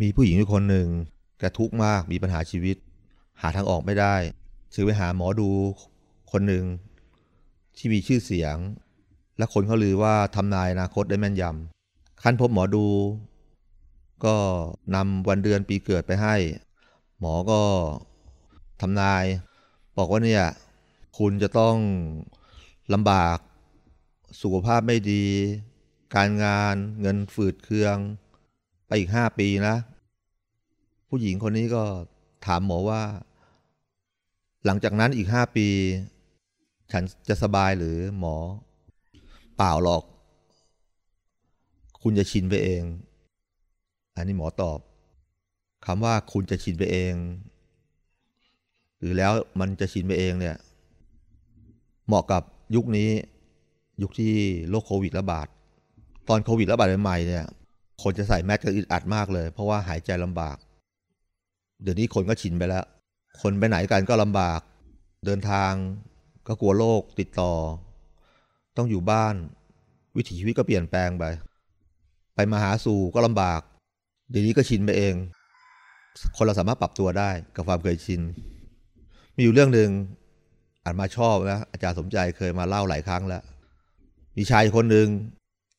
มีผู้หญิงอยู่คนหนึ่งแกทุกข์มากมีปัญหาชีวิต หาทางออกไม่ได้ซื้อไปหาหมอดูคนหนึ่งที่มีชื่อเสียง และคนเขาลือว่าทำนายอนาคตได้แม่นยำขั้นพบหมอดู ก็นำวันเดือนปีเกิดไปให้ หมอก็ทำนาย บอกว่าเนี่ยคุณจะต้องลำบาก สุขภาพไม่ดี การงานเงินฝืดเคือง ไปอีกห้าปีนะ ผู้หญิงคนนี้ก็ถามหมอว่า หลังจากนั้นอีกห้าปี ฉันจะสบายหรือหมอ เปล่าหรอก คุณจะชินไปเอง อันนี้หมอตอบคำว่าคุณจะชินไปเอง หรือแล้วมันจะชินไปเองเนี่ย เหมาะกับยุคนี้ยุคที่โรคโควิดระบาด ตอนโควิดระบาดใหม่ๆเนี่ย คนจะใส่แมสก์ก็อึดอัดมากเลย เพราะว่าหายใจลำบาก เดี๋ยวนี้คนก็ชินไปแล้ว คนไปไหนกันก็ลำบาก เดินทางก็กลัวโรคติดต่อ ต้องอยู่บ้าน วิถีชีวิตก็เปลี่ยนแปลงไป ไปมาหาสู่ก็ลำบาก เดี๋ยวนี้ก็ชินไปเอง คนเราสามารถปรับตัวได้กับความเคยชิน มีอยู่เรื่องหนึ่งอ่านมาชอบนะอาจารย์สมใจเคยมาเล่าหลายครั้งแล้ว มีชายคนหนึ่ง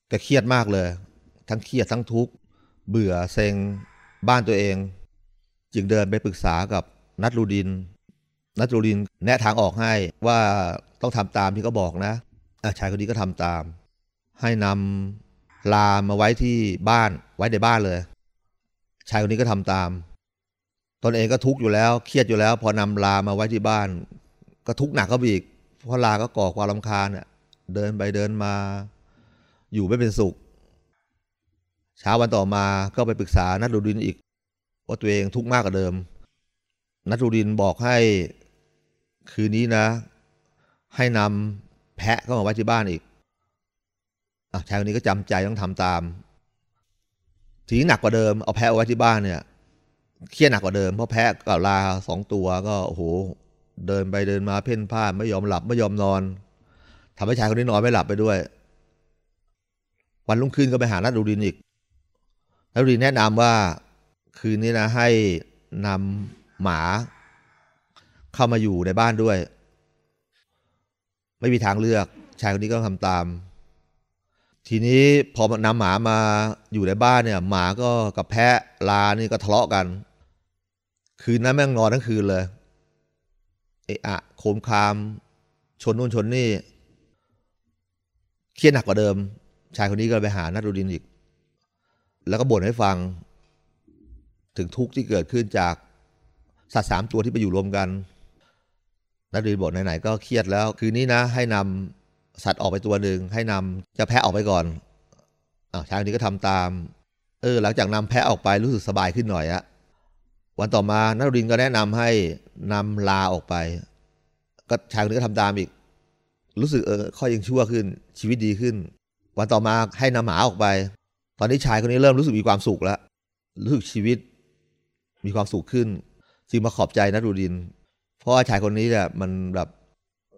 แกเครียดมากเลย ทั้งเครียดทั้งทุกข์เบื่อเซ็งบ้านตัวเอง จึงเดินไปปรึกษากับนัทรูดิน นัทรูดินแนะทางออกให้ว่าต้องทำตามที่เขาบอกนะอะชายคนนี้ก็ทำตาม ให้นำลามาไว้ที่บ้านไว้ในบ้านเลย ชายคนนี้ก็ทำตาม ตนเองก็ทุกข์อยู่แล้ว เครียดอยู่แล้ว พอนำลามาไว้ที่บ้าน ก็ทุกข์หนักก็อีกเพราะลาก็ก่อความรำคาญอะเดินไปเดินมา อยู่ไม่เป็นสุข เช้าวันต่อมาก็ไปปรึกษานัทรูดินอีก ว่าตัวเองทุกข์มากกว่าเดิม นัทรูดินบอกให้คืนนี้นะ ให้นำแพะเข้ามาไว้ที่บ้านอีกอะชายคนนี้ก็จำใจต้องทำตาม ทีนี้หนักกว่าเดิมเอาแพะเอาไว้ที่บ้านเนี่ยเครียดหนักกว่าเดิมเพราะแพะกับลาสองตัวก็โอ้โหเดินไปเดินมาเพ่นพ่านไม่ยอมหลับไม่ยอมนอนทำให้ชายคนนี้นอนไม่หลับไปด้วย วันรุ่งขึ้นก็ไปหานัทดูดินอีก นัทดูดินแนะนำว่าคืนนี้นะให้นำหมาเข้ามาอยู่ในบ้านด้วย ไม่มีทางเลือก ชายคนนี้ก็ทำตาม ทีนี้พอนำหมามาอยู่ในบ้านเนี่ย หมาก็กับแพะลานี่ก็ทะเลาะกัน คืนนั้นแม่งนอนทั้งคืนเลยเอะอะโคมคาม ชนนู่นชนนี่ เครียดหนักกว่าเดิม ชายคนนี้ก็ไปหานัทรุดินอีก แล้วก็บ่นให้ฟัง ถึงทุกข์ที่เกิดขึ้นจากสัตว์สามตัวที่ไปอยู่รวมกัน นัทรุดินบอกไหนๆก็เครียดแล้ว คืนนี้นะ ให้นำสัตว์ออกไปตัวหนึ่งให้นำจะแพะออกไปก่อนอ้าวชายคนนี้ก็ทำตาม เออ หลังจากนำแพะออกไปรู้สึกสบายขึ้นหน่อยอะวันต่อมานัทรุดินก็แนะนำให้นำลาออกไป ก็ชายคนนี้ก็ทำตามอีก รู้สึกเออค่อยยังชั่วขึ้นชีวิตดีขึ้น วันต่อมาให้นำหมาออกไป ตอนนี้ชายคนนี้เริ่มรู้สึกมีความสุขแล้ว รู้สึกชีวิต มีความสุขขึ้น จึงมาขอบใจนัทรุดิน เพราะว่าชายคนนี้เนี่ยมันแบบ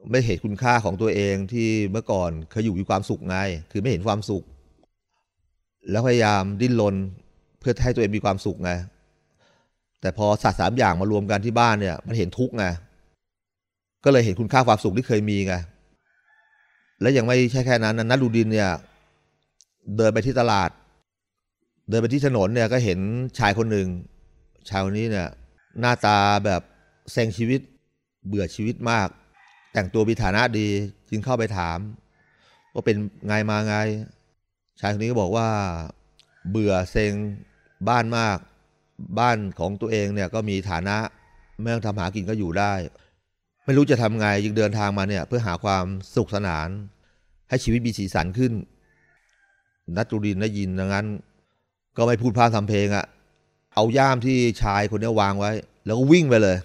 ไม่เห็นคุณค่าของตัวเองที่เมื่อก่อนเคยอยู่มีความสุขไง คือไม่เห็นความสุข แล้วพยายามดิ้นรนเพื่อให้ตัวเองมีความสุขไง แต่พอศาสตว์สามอย่างมารวมกันที่บ้านเนี่ย มันเห็นทุกข์ไง ก็เลยเห็นคุณค่าความสุขที่เคยมีไง และยังไม่ใช่แค่นั้นนัทรูดินเนี่ย เดินไปที่ตลาด เดินไปที่ถนนเนี่ยก็เห็นชายคนหนึ่ง ชายคนนี้เนี่ยหน้าตาแบบแซงชีวิตเบื่อชีวิตมาก แต่งตัวมีฐานะดีจึงเข้าไปถาม ว่าเป็นไงมาไง ชายคนนี้ก็บอกว่าเบื่อเซ็งบ้านมาก บ้านของตัวเองเนี่ยก็มีฐานะไม่ต้องทำหากินก็อยู่ได้ ไม่รู้จะทำไงจึงเดินทางมาเนี่ยเพื่อหาความสุขสนาน ให้ชีวิตมีสีสันขึ้น นัทรุดินได้ยินดังนั้น ก็ไม่พูดพร่ำทำเพลงอะเอาย่ามที่ชายคนนี้วางไว้ แล้วก็วิ่งไปเลย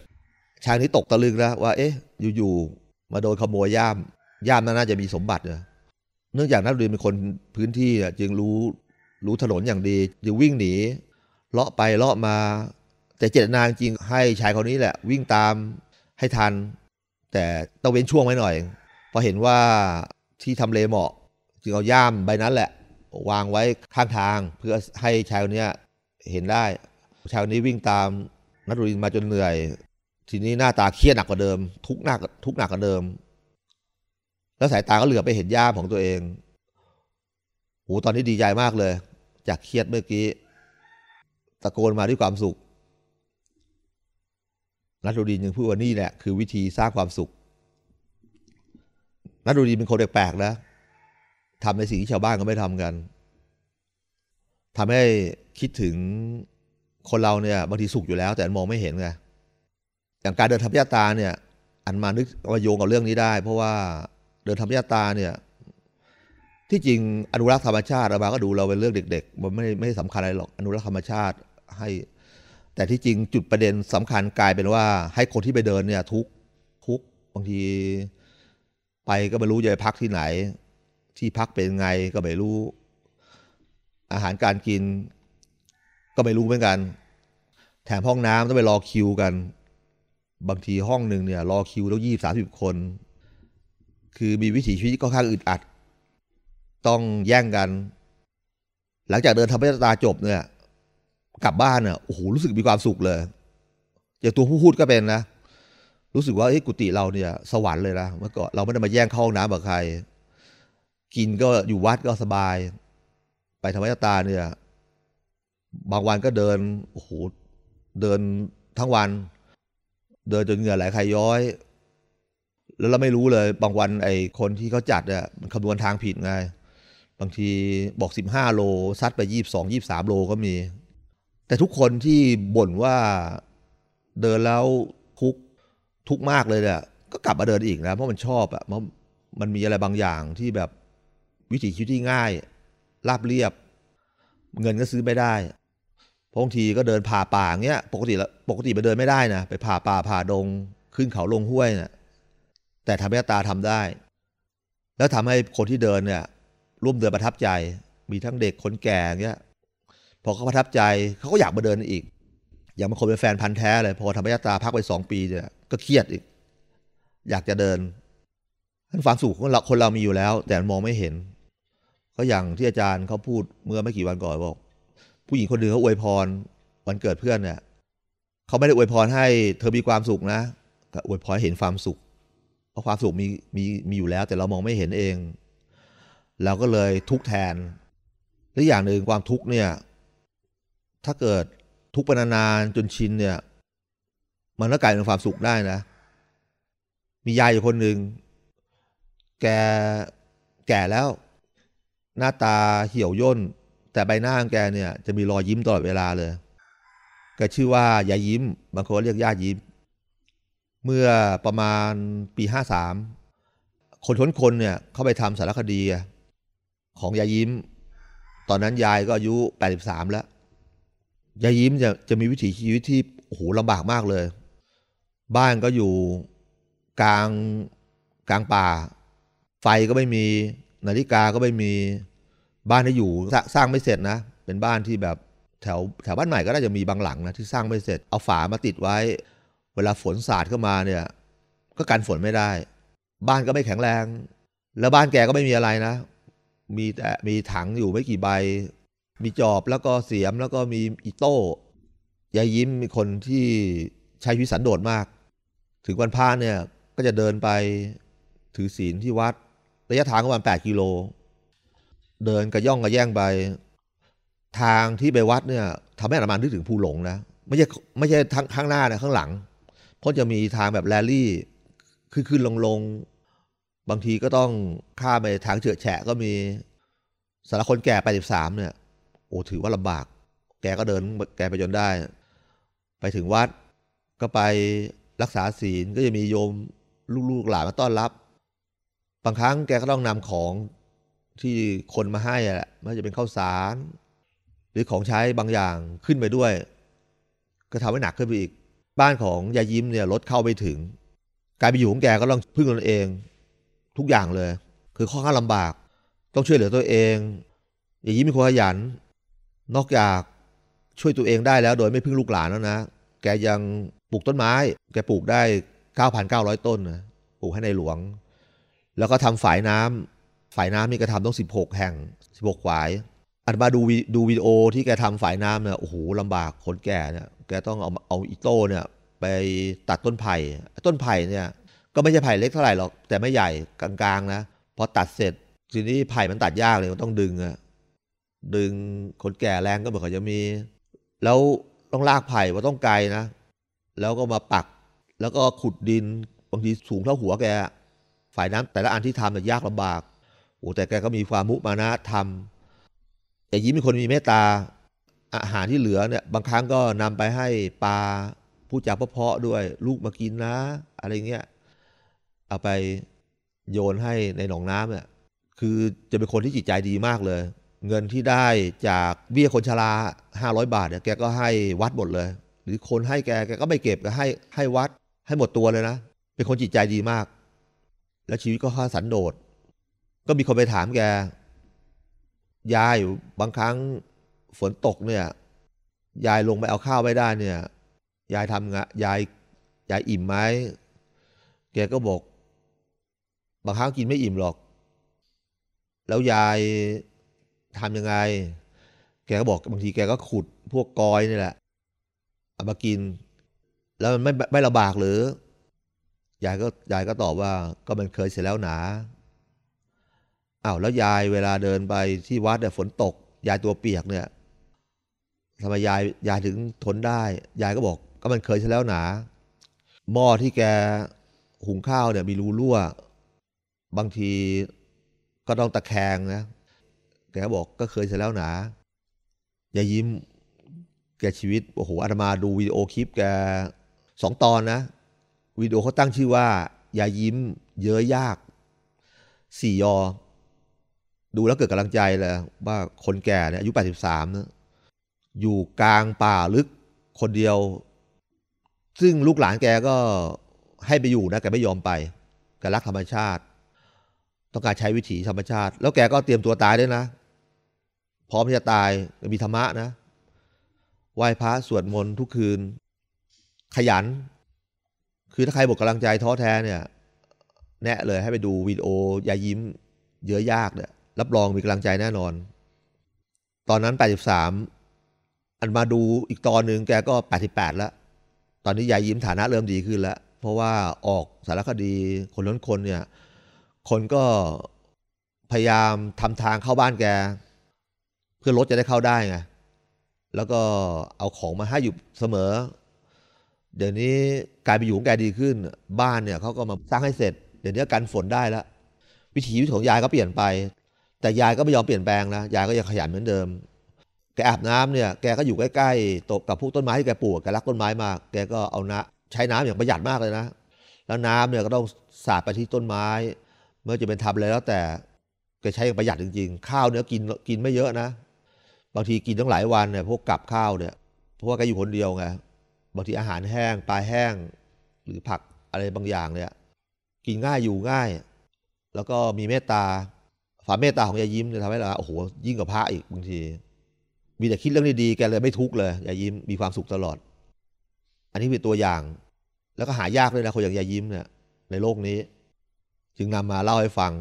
ชายนี้ตกตะลึงนะว่า เอ๊ะ อยู่ๆ มาโดนขโมยย่าม ย่ามนั้นน่าจะมีสมบัติเนอะเนื่องจากนัทรุดินเป็นคนพื้นที่จึงรู้รู้ถนนอย่างดีจึงวิ่งหนี เลาะไปเลาะมา แต่เจตนาจริงให้ชายคนนี้แหละ วิ่งตามให้ทัน แต่ต้องเว้นช่วงไว้หน่อย พอเห็นว่าที่ทำเลเหมาะ จึงเอาย่ามใบนั้นแหละ วางไว้ข้างทาง เพื่อให้ชายคนนี้เห็นได้ชายคนนี้วิ่งตามนัทรุดินมาจนเหนื่อย ทีนี้หน้าตาเครียดหนักกว่าเดิม ทุกหนักทุกหนักกว่าเดิม แล้วสายตาก็เหลือบไปเห็นย่ามของตัวเองโอ้ตอนนี้ดีใจมากเลย จากเครียดเมื่อกี้ ตะโกนมาด้วยความสุขนัทรุดินยังพูดว่านี่แหละคือวิธีสร้างความสุขนัทรุดินเป็นคนแปลกๆนะ ทำในสิ่งที่ชาวบ้านก็ไม่ทำกันทำให้คิดถึงคนเราเนี่ยบางทีสุขอยู่แล้ว แต่มองไม่เห็นไงอย่างการเดินธรรมยาตาเนี่ย อันมานึกมาโยงกับเรื่องนี้ได้ เพราะว่าเดินธรรมยาตาเนี่ย ที่จริงอนุรักษ์ธรรมชาติเราบาก็ดูเราเป็นเรื่องเด็ก ๆ มันไม่ไม่สำคัญอะไรหรอกอนุรักษ์ธรรมชาติให้ แต่ที่จริงจุดประเด็นสำคัญกลายเป็นว่า ให้คนที่ไปเดินเนี่ย ทุกทุกบางที ไปก็ไม่รู้จะไปพักที่ไหน ที่พักเป็นไงก็ไม่รู้ อาหารการกิน ก็ไม่รู้เหมือนกัน แถมห้องน้ำต้องไปรอคิวกัน บางทีห้องหนึ่งเนี่ยรอคิวแล้วยี่สามสิบคน คือมีวิถีชีวิตก็ข้างอึดอัด ต้องแย่งกัน หลังจากเดินทำพิธีตาจบเนี่ยกลับบ้านเนี่ยโอ้โหรู้สึกมีความสุขเลยอย่างตัวผู้พูดก็เป็นนะ รู้สึกว่าเอ้กุฏิเราเนี่ย สวรรค์เลยนะเมื่อก่อนเราไม่ได้มาแย่งเข้าห้องน้ำกับใคร กินก็อยู่วัดก็สบาย ไปธรรมยตาเนี่ย บางวันก็เดินโอ้โหเดินทั้งวัน เดินจนเหงื่อไหลใครย้อย แล้วเราไม่รู้เลย บางวันไอ้คนที่เขาจัดเนี่ยมันคำนวณทางผิดไง บางทีบอกสิบห้าโลซัดไปยี่บสองยี่บสามโลก็มี แต่ทุกคนที่บ่นว่าเดินแล้วทุกทุกมากเลยเนี่ยก็กลับมาเดินอีกนะ เพราะมันชอบอะเพราะมันมีอะไรบางอย่างที่แบบ วิถีชีวิตที่ง่าย ราบเรียบ เงินก็ซื้อไม่ได้พราะบางทีก็เดินผ่าป่าเงี้ย ปกติแล้วปกติไปเดินไม่ได้นะไปผ่าป่าผ่าดงขึ้นเขาลงห้วยเนะ่ยแต่ทำให้ตาทำได้ แล้วทำให้คนที่เดินเนี่ย ร่วมเดินประทับใจ มีทั้งเด็กคนแก่เงี้ยพอเขาประทับใจเขาก็อยากมาเดินอีก อย่างบางคนเป็นแฟนพันธ์แท้เลยพอทำให้ตาพักไปสองปีเนี่ยก็เครียดอีก อยากจะเดินท่านความสุขของเราคนเรามีอยู่แล้ว แต่มองไม่เห็น ก็อย่างที่อาจารย์เขาพูดเมื่อไม่กี่วันก่อนบอก ผู้หญิงคนหนึ่งเขาอวยพรวันเกิดเพื่อนเนี่ยเขาไม่ได้อวยพรให้ เธอมีความสุขนะแต่อวยพรเห็นความสุข เพราะความสุขมีมีมีอยู่แล้ว แต่เรามองไม่เห็นเอง เราก็เลยทุกแทนและอย่างหนึ่งความทุกเนี่ย ถ้าเกิดทุกไปนานๆจนชินเนี่ย มันก็กลายเป็นความสุขได้นะ มียายอยู่คนหนึ่งแกแก่แล้ว หน้าตาเหี่ยวย่น แต่ใบหน้าของแกเนี่ยจะมีรอยยิ้มตลอดเวลาเลย แกชื่อว่ายายยิ้ม บางคนเรียกย่ายิ้ม เมื่อประมาณปีห้าสามคนท้นคนเนี่ยเข้าไปทำสารคดีของยายยิ้ม ตอนนั้นยายก็อายุแปดสิบสามแล้ว ยายยิ้มจะจะมีวิถีชีวิตที่โอ้โหลำบากมากเลย บ้านก็อยู่กลางกลางป่า ไฟก็ไม่มี นาฬิกาก็ไม่มี บ้านที่อยู่สร้างไม่เสร็จนะ เป็นบ้านที่แบบแถวแถวบ้านใหม่ก็น่าจะมีบางหลังนะที่สร้างไม่เสร็จเอาฝามาติดไว้ เวลาฝนสาดเข้ามาเนี่ย ก็กันฝนไม่ได้ บ้านก็ไม่แข็งแรง แล้วบ้านแกก็ไม่มีอะไรนะ มีแต่มีถังอยู่ไม่กี่ใบ มีจอบแล้วก็เสียมแล้วก็มีอีโต้ยายยิ้มมีคนที่ใช้ชีวิตสันโดษมาก ถึงวันพาเนี่ยก็จะเดินไปถือศีลที่วัด ระยะทางประมาณแปดกิโล เดินกระย่องกระแย่งไป ทางที่ไปวัดเนี่ยทำให้อาตมานึกถึงภูหลงนะไม่ใช่ไม่ใช่ทั้งข้างหน้านะข้างหลัง เพราะจะมีทางแบบแรลลี่ขึ้นขึ้นลงลงบางทีก็ต้องข้ามไปทางเฉื่อยแฉะก็มีสารคนแก่ไปสิบสามเนี่ย โอ้ถือว่าลำบาก แกก็เดินแกไปจนได้ ไปถึงวัดก็ไปรักษาศีลก็จะมีโยมลูกๆหลานมาต้อนรับ บางครั้งแกก็ต้องนำของ ที่คนมาให้อะไม่ว่าจะเป็นข้าวสาร หรือของใช้บางอย่างขึ้นไปด้วย ก็ทำให้หนักขึ้นไปอีก บ้านของยายยิ้มเนี่ยรถเข้าไปถึง การไปอยู่ของแกก็ต้องพึ่งตนเอง ทุกอย่างเลย คือข้อข้างลำบาก ต้องช่วยเหลือตัวเองยายยิ้มมีความขยัน นอกจากช่วยตัวเองได้แล้ว โดยไม่พึ่งลูกหลานแล้วนะ แกยังปลูกต้นไม้ แกปลูกได้ 9,900 ต้นนะปลูกให้ในหลวง แล้วก็ทำฝายน้ำ ฝายน้ำนี่ก็ทำต้อง 16 แห่ง 16ฝายอันมาดูวิดูวิดีโอที่แกทำฝายน้ำเนี่ยโอ้โหลำบากคนแก่เนี่ยแกต้องเอาเอาอิโต้เนี่ยไปตัดต้นไผ่ต้นไผ่เนี่ยก็ไม่ใช่ไผ่เล็กเท่าไหร่หรอกแต่ไม่ใหญ่กลางๆนะพอตัดเสร็จทีนี้ไผ่มันตัดยากเลยมันต้องดึงอะดึงคนแก่แรงก็เหมือนเขาจะมี แล้วต้องลากไผ่ว่าต้องไกลนะ แล้วก็มาปัก แล้วก็ขุดดินบางทีสูงเท่าหัวแก ฝ่ายน้ำแต่ละอันที่ทำเนี่ยยากลำบาก โอ้แต่แกก็มีความมุมานะทำแต่ยิ้มเป็นคนมีเมตตา อาหารที่เหลือเนี่ยบางครั้งก็นำไปให้ปลาผู้จาเพาะด้วย ลูกมากินนะ อะไรเงี้ยเอาไปโยนให้ในหนองน้ำเนี่ยคือจะเป็นคนที่จิตใจดีมากเลย เงินที่ได้จากเบี้ยคนชราห้าร้อยบาทเนี่ยแกก็ให้วัดหมดเลย หรือคนให้แกแกก็ไม่เก็บก็ให้ให้วัดให้หมดตัวเลยนะ เป็นคนจิตใจดีมาก แล้วชีวิตก็ค่าสันโดษ ก็มีคนไปถามแก ยายบางครั้งฝนตกเนี่ย ยายลงไปเอาข้าวไม่ได้เนี่ย ยายทำงะยายยายอิ่มไหมแกก็บอก บางครั้งกินไม่อิ่มหรอก แล้วยายทำยังไง แกก็บอกบางทีแกก็ขุดพวกกอยนี่แหละเอามากิน แล้วมันไม่ไม่ลำบากหรือยายก็ยายก็ตอบว่าก็มันเคยเสร็จแล้วหนา อ้าวแล้วยายเวลาเดินไปที่วัดเนี่ยฝนตก ยายตัวเปียกเนี่ยทำไมยายยายถึงทนได้ ยายก็บอกก็มันเคยเสร็จแล้วหนา หม้อที่แกหุงข้าวเนี่ยมีรูรั่ว บางทีก็ต้องตะแคงนะ แกบอกก็เคยเสร็จแล้วหนาอย่ายิ้ม แกชีวิตโอ้โหอาตมาดูวิดีโอคลิปแกสองตอนนะวิดีโอเขาตั้งชื่อว่าอย่ายิ้ม เยอะยากสี่ยอ ดูแล้วเกิดกำลังใจเลยว่าคนแก่เนี่ยอายุ 83นะอยู่กลางป่าลึกคนเดียว ซึ่งลูกหลานแกก็ให้ไปอยู่นะแกไม่ยอมไปแกรักธรรมชาติ ต้องการใช้วิถีธรรมชาติ แล้วแกก็เตรียมตัวตายด้วยนะ พร้อมที่จะตายมีธรรมะนะไหว้พระสวดมนต์ทุกคืน ขยัน คือถ้าใครหมดกำลังใจท้อแท้เนี่ย แนะเลยให้ไปดูวิดีโอ ยายิ้มเยอะยากเนี่ย รับรองมีกำลังใจแน่นอน ตอนนั้น 83 อันมาดูอีกตอนหนึ่งแกก็ 88 แล้ว ตอนนี้ยายยิ้มฐานะเริ่มดีขึ้นแล้ว เพราะว่าออกสารคดีคนล้นคนเนี่ย คนก็พยายามทำทางเข้าบ้านแก เพื่อรถจะได้เข้าได้ไง แล้วก็เอาของมาให้อยู่เสมอ เดี๋ยวนี้กลายไปอยู่ของแกดีขึ้น บ้านเนี่ยเขาก็มาสร้างให้เสร็จ เดี๋ยวนี้กันฝนได้แล้ววิถีวิตของยายก็เปลี่ยนไป แต่ยายก็ไม่ยอมเปลี่ยนแปลงนะ ยายก็ยังขยันเหมือนเดิม แกอาบน้ำเนี่ย แกก็อยู่ใกล้ๆตกกับพวกต้นไม้ที่แกปลูก แกรักต้นไม้มาก แกก็เอาน้ำใช้น้ำอย่างประหยัดมากเลยนะ แล้วน้ำเนี่ยก็ต้องสาดไปที่ต้นไม้ เมื่อจะเป็นทำอะไรแล้วแต่ แกใช้อย่างประหยัดจริง ๆ ข้าวเนี่ยกินกินไม่เยอะนะ บางทีกินตั้งหลายวันเนี่ย พวกกับข้าวเนี่ย เพราะว่าแกอยู่คนเดียวไง บางทีอาหารแห้ง ปลาแห้ง หรือผักอะไรบางอย่างเนี่ย กินง่ายอยู่ง่าย แล้วก็มีเมตตา ฝามเมตตาของยายยิ้มเนี่ยทำให้เราโอ้โหยิ่งกว่าพระอีกบางที มีแต่คิดเรื่องดีๆแกเลยไม่ทุกข์เลยยายยิ้มมีความสุขตลอด อันนี้เป็นตัวอย่าง แล้วก็หายากเลยนะคนอย่างยายยิ้มเนี่ยในโลกนี้ จึงนำมาเล่าให้ฟัง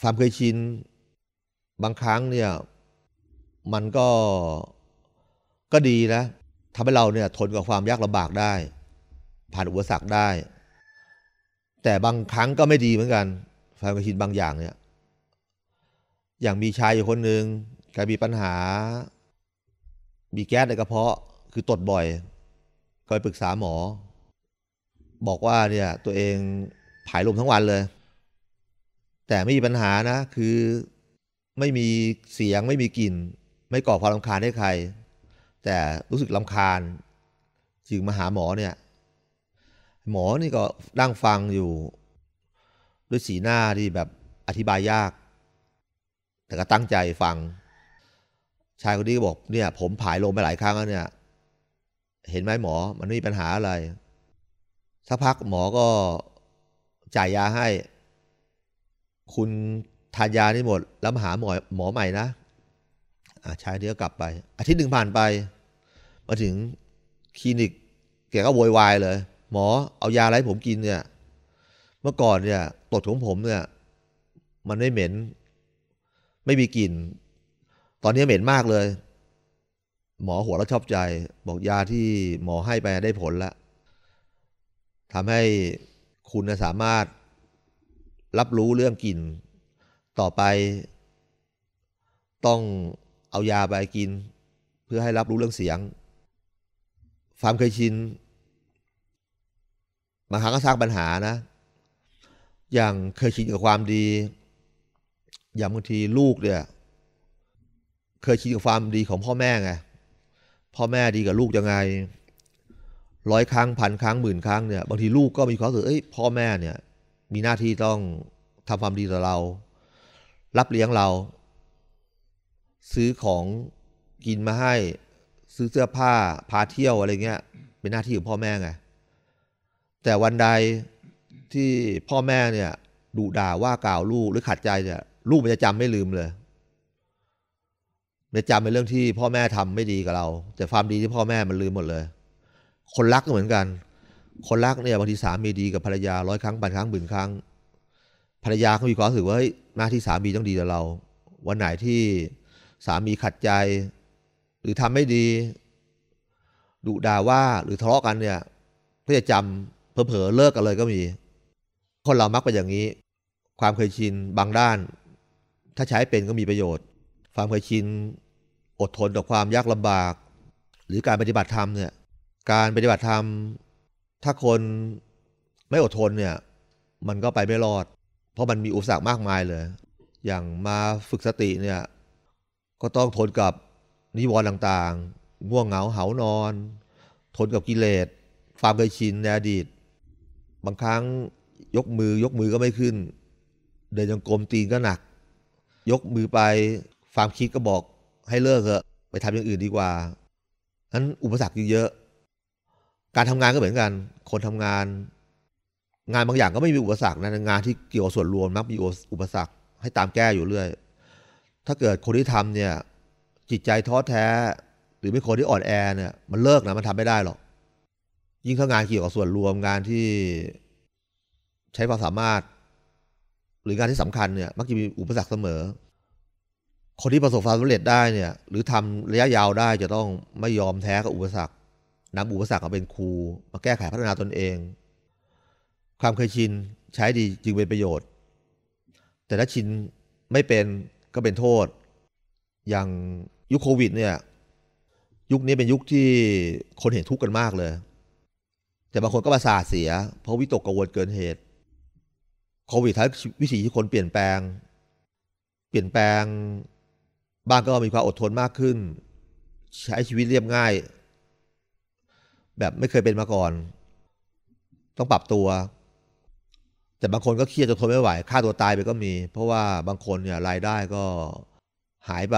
ความเคยชินบางครั้งเนี่ย มันก็ก็ดีนะทำให้เราเนี่ยทนกับความยากลำบากได้ ผ่านอุปสรรคได้ แต่บางครั้งก็ไม่ดีเหมือนกันความเคยชินบางอย่างเนี่ย อย่างมีชายอยู่คนหนึ่งแกมีปัญหา มีแก๊สในกระเพาะ คือตดบ่อย ก็ไปปรึกษาหมอ บอกว่าเนี่ยตัวเองผายลมทั้งวันเลย แต่ไม่มีปัญหานะ คือไม่มีเสียงไม่มีกลิ่น ไม่ก่อความรำคาญให้ใคร แต่รู้สึกลำคาญ จึงมาหาหมอเนี่ย หมอนี่ก็นั่งฟังอยู่ ด้วยสีหน้าที่แบบอธิบายยาก แต่ก็ตั้งใจฟัง ชายคนนี้ก็บอกเนี่ย ผมผายลมไปหลายครั้งแล้วเนี่ย เห็นไหมหมอมันไม่มีปัญหาอะไร สักพักหมอก็จ่ายยาให้ คุณทานยานี่หมด แล้วมาหาหมอหมอใหม่นะอาชายนี้ก็กลับไป อาทิตย์หนึ่งผ่านไป มาถึงคลินิก แกก็โวยวายเลย หมอเอายาอะไรผมกินเนี่ย เมื่อก่อนเนี่ยตดของผมเนี่ย มันไม่เหม็น ไม่มีกลิ่น ตอนนี้เหม็นมากเลย หมอหัวเราชอบใจ บอกยาที่หมอให้ไปได้ผลแล้วทำให้คุณสามารถรับรู้เรื่องกลิ่น ต่อไป ต้องเอายาไปกิน เพื่อให้รับรู้เรื่องเสียงความเคยชินบางครั้งก็สร้างปัญหานะ อย่างเคยชินกับความดี อย่างบางทีลูกเนี่ย เคยชินกับความดีของพ่อแม่ไงพ่อแม่ดีกับลูกยังไงร้อยครั้งพันครั้งหมื่นครั้งเนี่ยบางทีลูกก็มีความรู้สึกเอ้ยพ่อแม่เนี่ย มีหน้าที่ต้องทำความดีต่อเรา รับเลี้ยงเรา ซื้อของกินมาให้ ซื้อเสื้อผ้าพาเที่ยวอะไรเงี้ย เป็นหน้าที่ของพ่อแม่ไงแต่วันใดที่พ่อแม่เนี่ยดุด่าว่ากล่าวลูกหรือขัดใจเนี่ย ลูกมันจะจำไม่ลืมเลยมันจะจำเป็นเรื่องที่พ่อแม่ทำไม่ดีกับเรา แต่ความดีที่พ่อแม่มันลืมหมดเลย คนรักก็เหมือนกัน คนรักเนี่ยบางทีสามีดีกับภรรยาร้อยครั้งพันครั้งหมื่นครั้ง ภรรยาเขามีความรู้สึกว่าเฮ้ยหน้าที่สามีต้องดีกับเรา วันไหนที่สามีขัดใจ หรือทำไม่ดีดุด่าว่าหรือทะเลาะกันเนี่ยก็จะจำเผลอๆเลิกกันเลยก็มี คนเรามักเป็นอย่างนี้ ความเคยชินบางด้าน ถ้าใช้เป็นก็มีประโยชน์ ความเคยชินอดทนต่อความยากลำบาก หรือการปฏิบัติธรรมเนี่ยการปฏิบัติธรรม ถ้าคนไม่อดทนเนี่ย มันก็ไปไม่รอด เพราะมันมีอุปสรรคมากมายเลย อย่างมาฝึกสติเนี่ย ก็ต้องทนกับนิวรณ์ต่างๆ ง่วงเหงาเหานอน ทนกับกิเลสความเคยชินในอดีต บางครั้งยกมือยกมือก็ไม่ขึ้น เดินจงกรมตีนก็หนัก ยกมือไปความคิดก็บอกให้เลิกเถอะไปทำอย่างอื่นดีกว่านั้นอุปสรรคเยอะ การทำงานก็เหมือนกัน คนทำงาน งานบางอย่างก็ไม่มีอุปสรรคนะงานที่เกี่ยวกับส่วนรวมมักมีอุปสรรคให้ตามแก้อยู่เรื่อย ถ้าเกิดคนที่ทำเนี่ย จิตใจท้อแท้ หรือไม่คนที่อ่อนแอเนี่ย มันเลิกนะมันทำไม่ได้หรอกยิ่งถ้างานเกี่ยวกับส่วนรวมงานที่ใช้ความสามารถ หรืองานที่สำคัญเนี่ยมักจะมีอุปสรรคเสมอ คนที่ประสบความสำเร็จได้เนี่ย หรือทำระยะยาวได้จะต้องไม่ยอมแท้กับอุปสรรคนำอุปสรรคมาเป็นครูมาแก้ไขพัฒนาตนเอง ความเคยชินใช้ดีจึงเป็นประโยชน์ แต่ถ้าชินไม่เป็นก็เป็นโทษ อย่างยุคโควิดเนี่ย ยุคนี้เป็นยุคที่คนเห็นทุกข์กันมากเลย แต่บางคนก็ประสาทเสีย เพราะวิตกกังวลเกินเหตุ โควิดทำให้วิถีที่คนเปลี่ยนแปลง เปลี่ยนแปลง บ้างก็มีความอดทนมากขึ้น ใช้ชีวิตเรียบง่าย แบบไม่เคยเป็นมาก่อน ต้องปรับตัว แต่บางคนก็เครียดจนทนไม่ไหวฆ่าตัวตายไปก็มี เพราะว่าบางคนเนี่ยรายได้ก็หายไป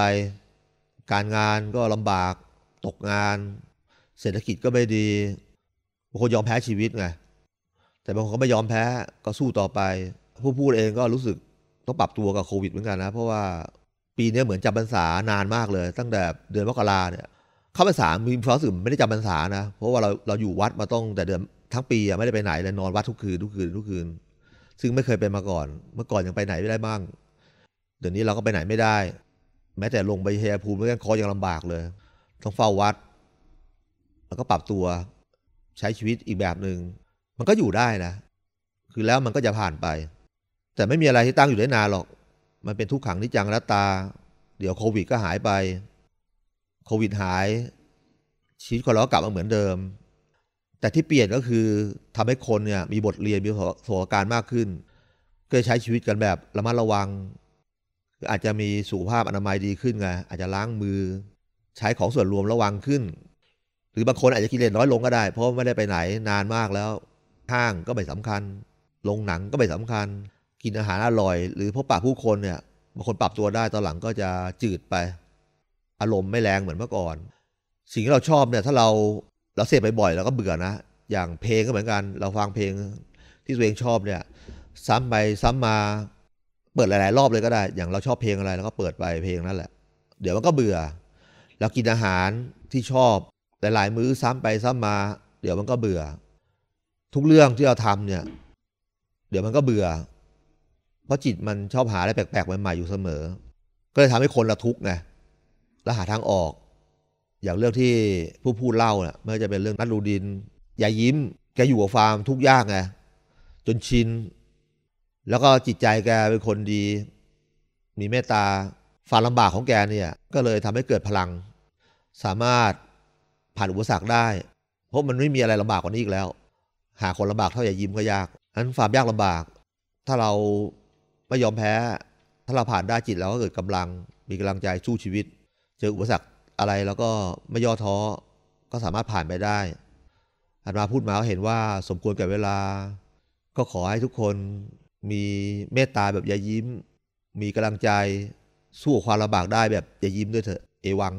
การงานก็ลำบาก ตกงาน เศรษฐกิจก็ไม่ดีบางคนยอมแพ้ชีวิตไงแต่บางคนก็ไม่ยอมแพ้ก็สู้ต่อไป ผู้พูดเองก็รู้สึกต้องปรับตัวกับโควิดเหมือนกันนะ เพราะว่าปีนี้เหมือนจำพรรษานานมากเลย ตั้งแต่เดือนมกราเนี่ยเข้าพรรษามีความรู้สึกไม่ได้จำพรรษานะ เพราะว่าเราเราอยู่วัดมาต้องแต่เดือนทั้งปีอะไม่ได้ไปไหนเลยนอนวัดทุกคืนทุกคืนทุกคืน ซึ่งไม่เคยเป็นมาก่อน เมื่อก่อนยังไปไหนไม่ได้บ้าง เดี๋ยวนี้เราก็ไปไหนไม่ได้ แม้แต่ลงไปเฮียภูมิเมื่อกี้คอยังลำบากเลย ต้องเฝ้าวัด แล้วก็ปรับตัวใช้ชีวิตอีกแบบหนึง่งมันก็อยู่ได้นะ คือแล้วมันก็จะผ่านไป แต่ไม่มีอะไรที่ตั้งอยู่ได้นานหรอก มันเป็นทุกขังนิจังนัตตา เดี๋ยวโควิดก็หายไป โควิดหาย ชีวิตคนเราก็กลับมาเหมือนเดิม แต่ที่เปลี่ยนก็คือทำให้คนเนี่ยมีบทเรียนมีประสบการณ์มากขึ้นก็ใช้ชีวิตกันแบบระมัดระวัง อาจจะมีสุขภาพอนามัยดีขึ้นไง อาจจะล้างมือ ใช้ของส่วนรวมระวังขึ้น หรือบางคนอาจจะกินเลนน้อยลงก็ได้ เพราะไม่ได้ไปไหนนานมากแล้วห้างก็ไม่สำคัญ ลงหนังก็ไม่สำคัญ กินอาหารอร่อย หรือพบปะผู้คนเนี่ยบางคนปรับตัวได้ตอนหลังก็จะจืดไป อารมณ์ไม่แรงเหมือนเมื่อก่อน สิ่งที่เราชอบเนี่ยถ้าเราเราเสพบ่อยๆเราก็เบื่อนะ อย่างเพลงก็เหมือนกัน เราฟังเพลงที่ตัวเองชอบเนี่ย ซ้ำไปซ้ำมาเปิดหลาย ๆ รอบเลยก็ได้ อย่างเราชอบเพลงอะไรเราก็เปิดไปเพลงนั่นแหละ เดี๋ยวมันก็เบื่อ เรากินอาหารที่ชอบหลาย ๆ มื้อซ้ำไปซ้ำมา เดี๋ยวมันก็เบื่อ ทุกเรื่องที่เราทำเนี่ย เดี๋ยวมันก็เบื่อ เพราะจิตมันชอบหาอะไรแปลกๆใหม่ๆอยู่เสมอ ก็เลยทำให้คนเราทุกข์ไงและหาทางออก อย่างเรื่องที่ผู้พูดเล่าเนะ่ะไม่ว่าจะเป็นเรื่องนัดรูดินยายยิ้ม แกอยู่กับฟาร์มทุกยากไงจนชิน แล้วก็จิตใจแกเป็นคนดี มีเมตตาความลำบากของแกเนี่ยก็เลยทำให้เกิดพลัง สามารถผ่านอุปสรรคได้ เพราะมันไม่มีอะไรลำบากกว่านี้อีกแล้ว หาคนลำบากเท่าอย่ายิ้มก็ยากนั้นความยากลำบาก ถ้าเรา ไม่ยอมแพ้ ถ้าเราผ่านได้จิตเราก็เกิดกำลัง มีกำลังใจสู้ชีวิต เจออุปสรรคอะไรแล้วก็ไม่ย่อท้อ ก็สามารถผ่านไปได้อันมาพูดมาก็เห็นว่าสมควรแก่เวลา ก็ขอให้ทุกคนมีเมตตาแบบอย่ายิ้ม มีกำลังใจ สู้ความลำบากได้แบบอย่ายิ้มด้วยเถอะ เอวัง